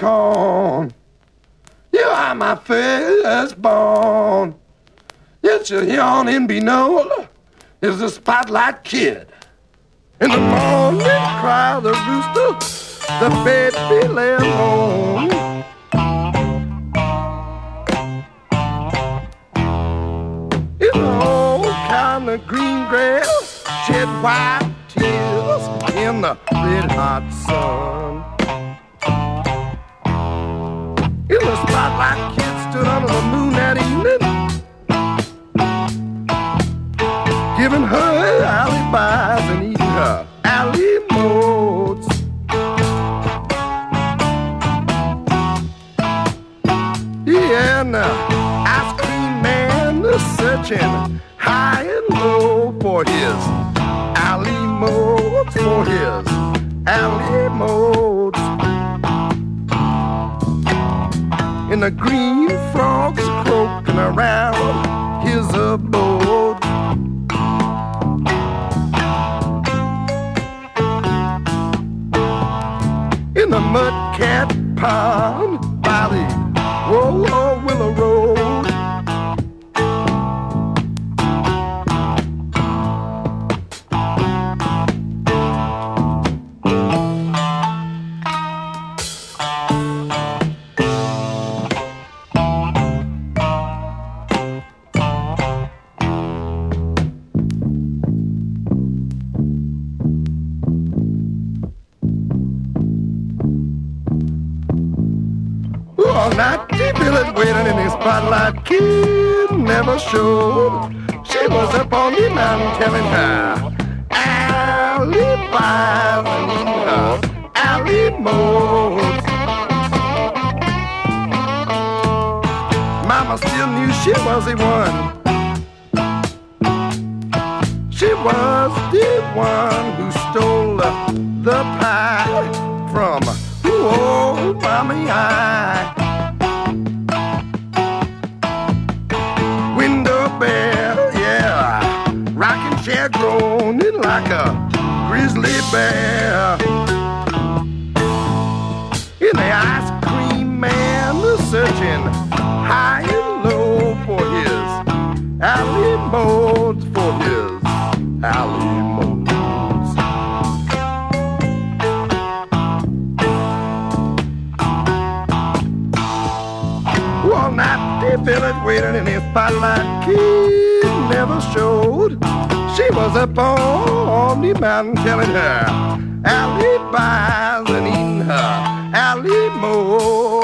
corn. You are my firstborn. Yes, you're yawning Binola is the spotlight kid. In the morning, cry the rooster, the baby lay alone. In the old kind of green grass, shed white tears in the red hot sun. The spotlight, kids stood under the moon that evening, giving her alibis and eating her alley modes. Yeah, now, ice cream man is searching high and low for his alley modes, for his alley modes. And the green frogs croaking around his abode. In the mud cat pond by the Willow Willow Road. Showed. She was on the mountain telling her alibis and alley. Mama still knew she was the one. She was the one bear. In the ice cream man searching high and low for his alley modes for his alley modes one night the village waited in his spotlight. He never showed. She was a pawn me man telling her alibis and eating her alimony.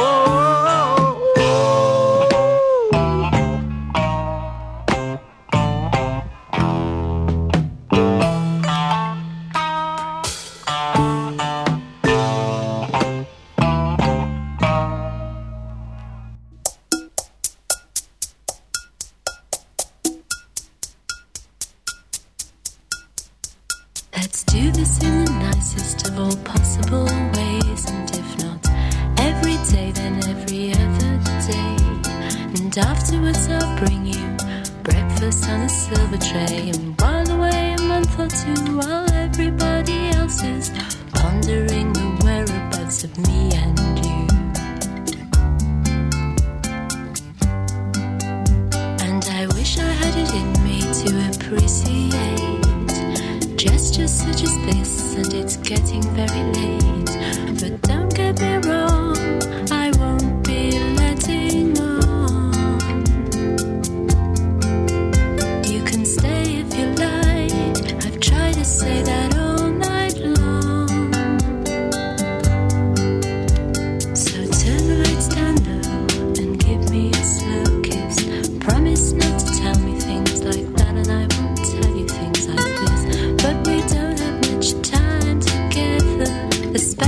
Especially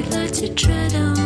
I'd like to tread on.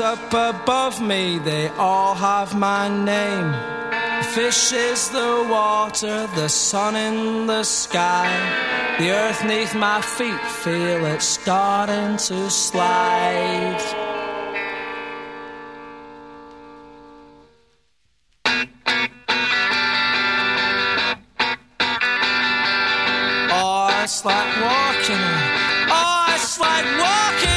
up above me, they all have my name. Fish is the water, the sun in the sky. The earth neath my feet feel it starting to slide. Oh, it's like walking. Oh, it's like walking.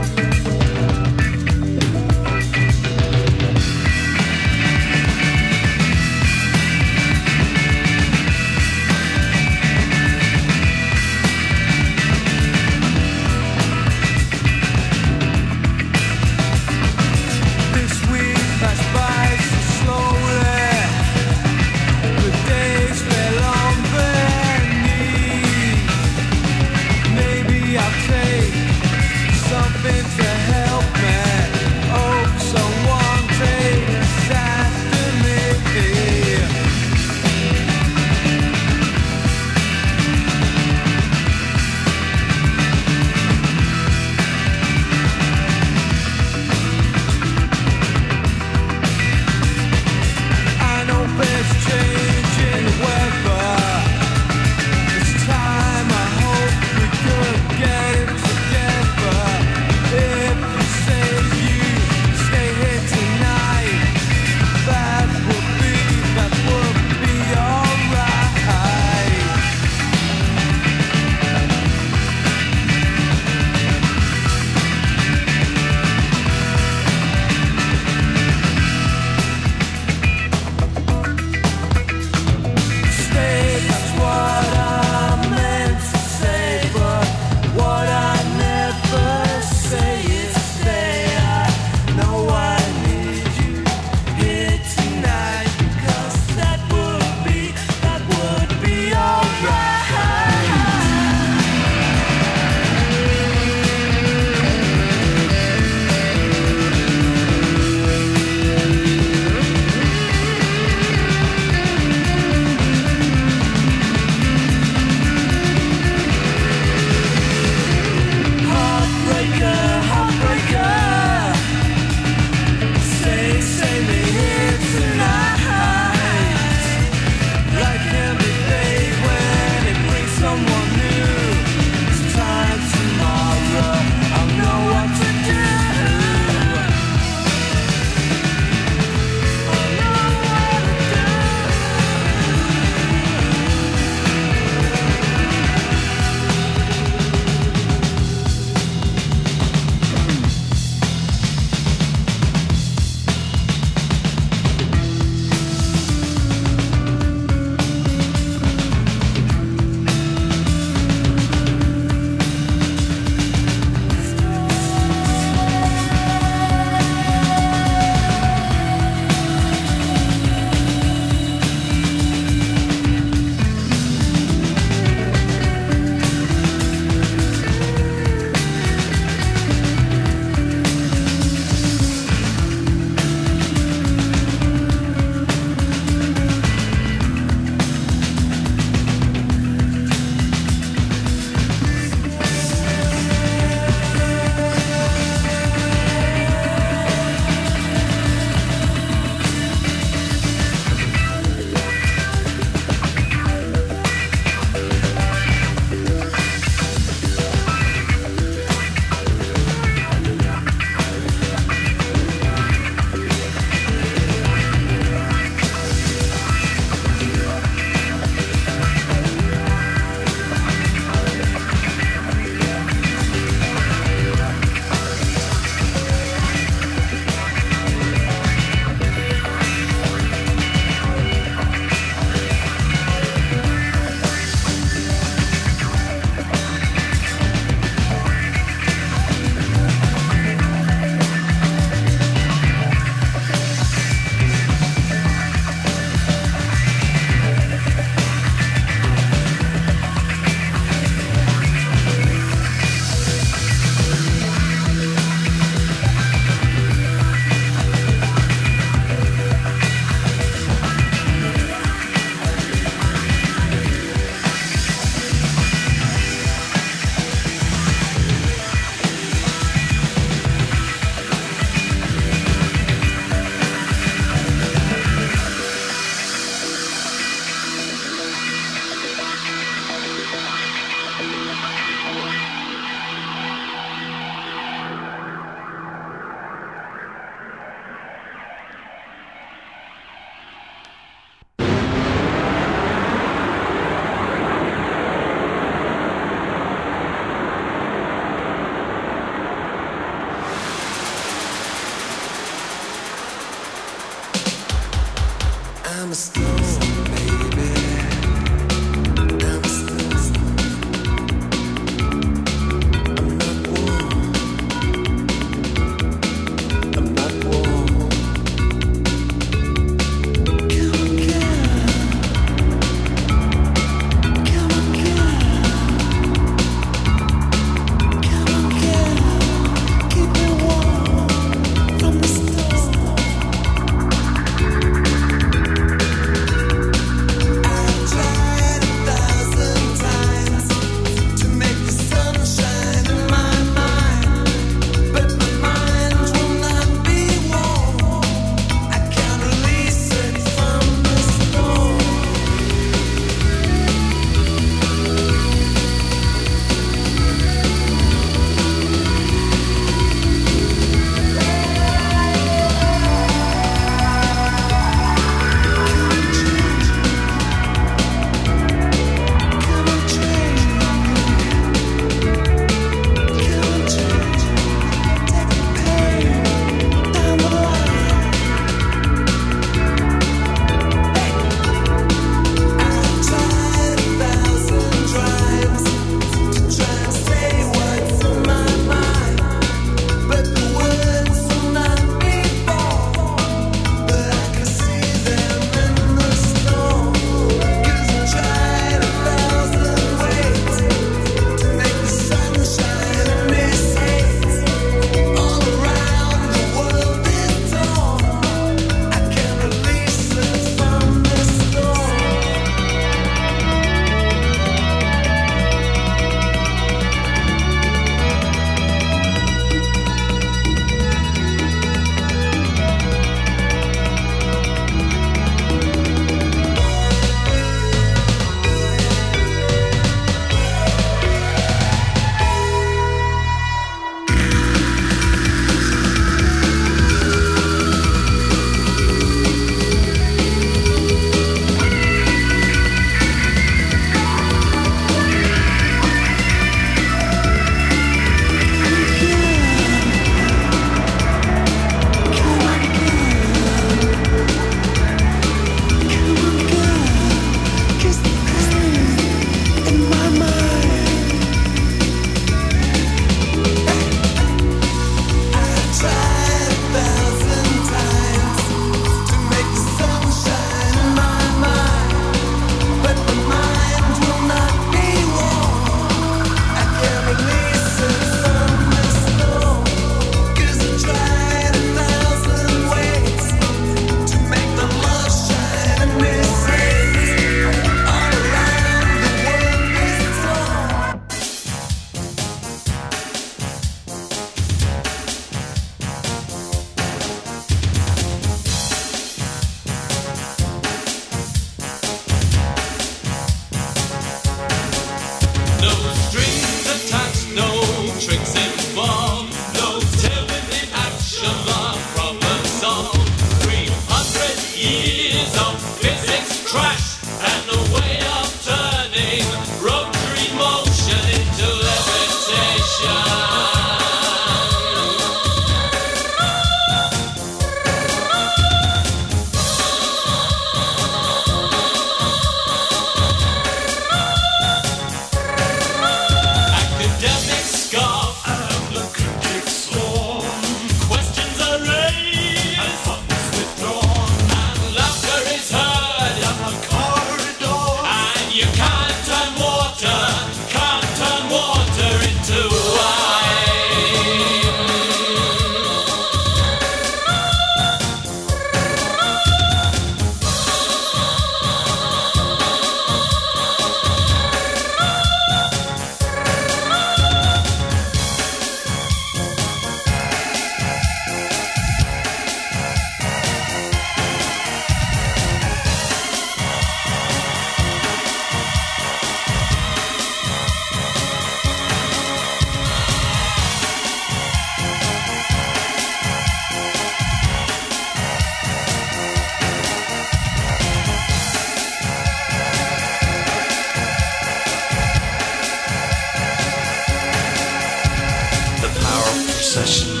And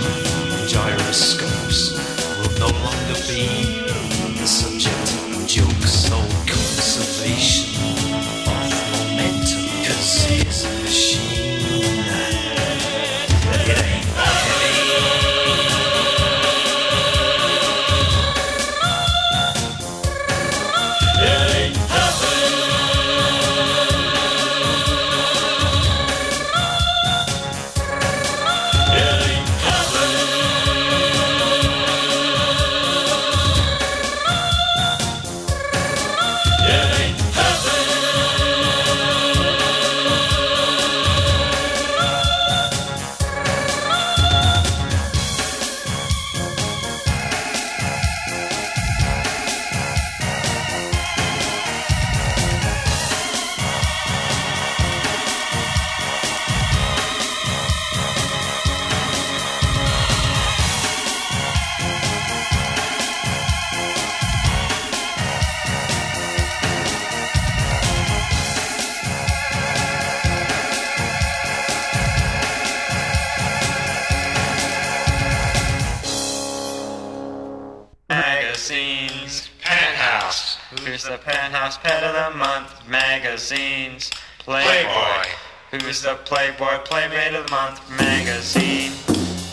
Playboy. Who's the Playboy Playmate of the month? Magazine.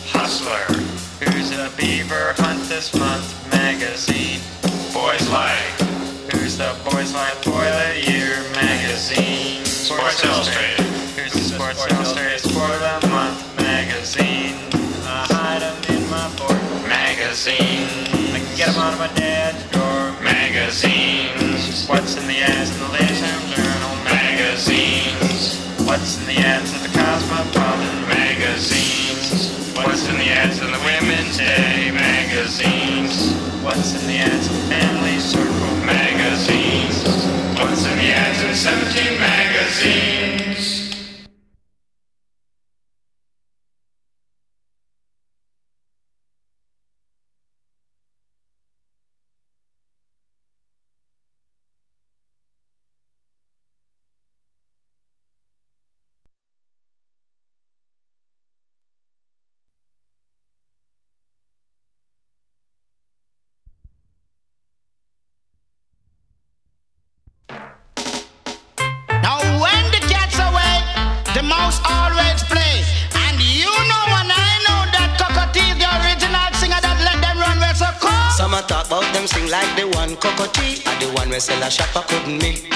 Hustler. Who's the Beaver Hunt this month? Magazine. Boys Life. Who's the Boys Life Boy of the Year? Magazine. Sports Illustrated. Who's the Sports Illustrated Sport of the Month? Magazine. I hide 'em in my fort. Magazine. I can get 'em out of my dad's drawer. Magazines. What's in the ads in the Ladies' Home Journal? Magazines. What's in the ads of the Cosmopolitan? Magazines. What's in the ads in the Women's Day? Magazines. What's in the ads of Family Circle? Magazines. What's in the ads in 17 magazines? A shopper couldn't me. Some a talk